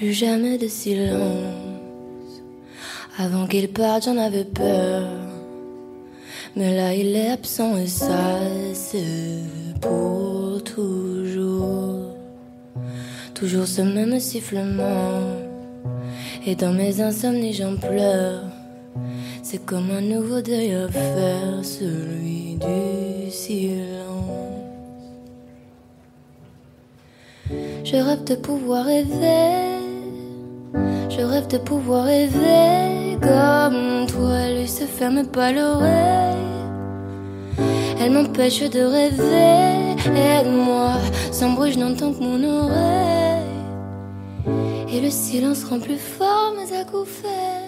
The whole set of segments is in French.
jamais de silence. Avant qu'il parte, j'en avais peur. Mais là, il est absent et ça, c'est pour toujours. Toujours ce même sifflement. Et dans mes insomnies, j'en pleure. C'est comme un nouveau deuil à faire, celui du silence. Je rêve de pouvoir rêver. Je rêve de pouvoir rêver comme toi. Lui se ferme pas l'oreille. Elle m'empêche de rêver. Aide-moi. Sans bruit, je n'entends que mon oreille. Et le silence rend plus fort mes acouphènes.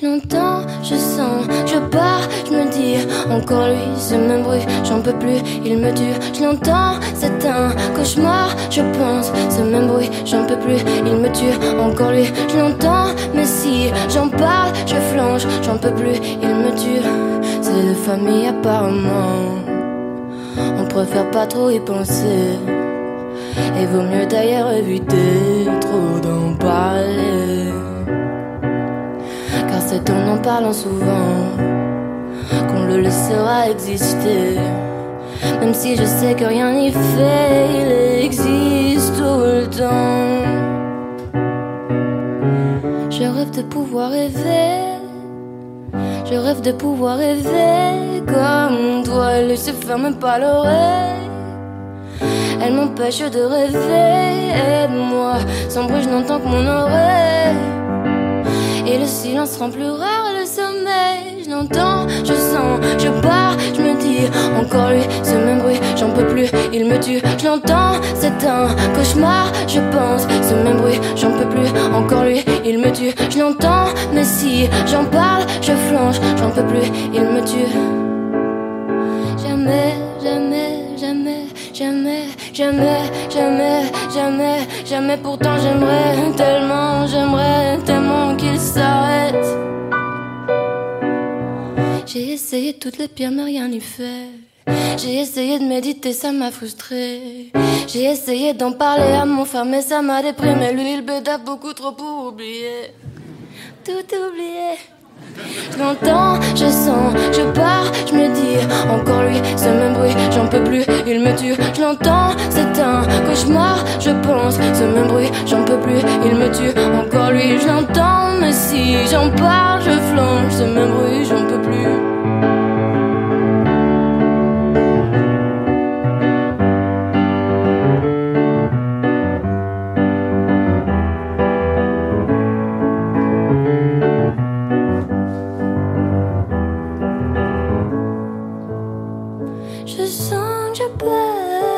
Je l'entends, je sens, je pars, je me dis encore lui, ce même bruit, j'en peux plus, il me tue. Je l'entends, c'est un cauchemar, je pense, même bruit, j'en peux plus, il me tue. Encore lui, je l'entends, mais si j'en parle, je flanche, j'en peux plus, il me tue. C'est de famille apparemment, on préfère pas trop y penser. Et vaut mieux d'ailleurs éviter trop d'en parler c'est en en parlant souvent qu'on le laissera exister. Même si je sais que rien n'y fait, il existe Je rêve de pouvoir rêver. Je rêve de pouvoir rêver comme toi. Elle se ferme pas l'oreille. Elle m'empêche de rêver. Aide-moi. Sans bruit, je n'entends que mon oreille. Et le silence rend plus rare le sommeil. Je l'entends, je sens, je pars, je me dis encore lui, il me tue. Je l'entends, c'est un cauchemar, je pense, ce même bruit, j'en peux plus, encore lui, il me tue. Je l'entends, mais si j'en parle, je flanche, j'en peux plus, il me tue. Jamais, jamais, jamais, jamais, jamais, jamais, jamais, jamais. Pourtant j'aimerais tellement, j'aimerais tellement qu'il s'arrête. J'ai essayé toutes les pierres, mais rien n'y fait. J'ai essayé de méditer, ça m'a frustré. J'ai essayé d'en parler à mon frère, mais ça m'a déprimé. Lui, il béda beaucoup trop pour oublier. Tout oublier. Je l'entends, je sens, je pars, je me dis encore lui, ce même bruit, j'en peux plus, il me tue. Je l'entends, c'est un cauchemar, je pense, ce même bruit, j'en peux plus, il me tue. Encore lui, je l'entends, mais si j'en parle, songe à pleurer.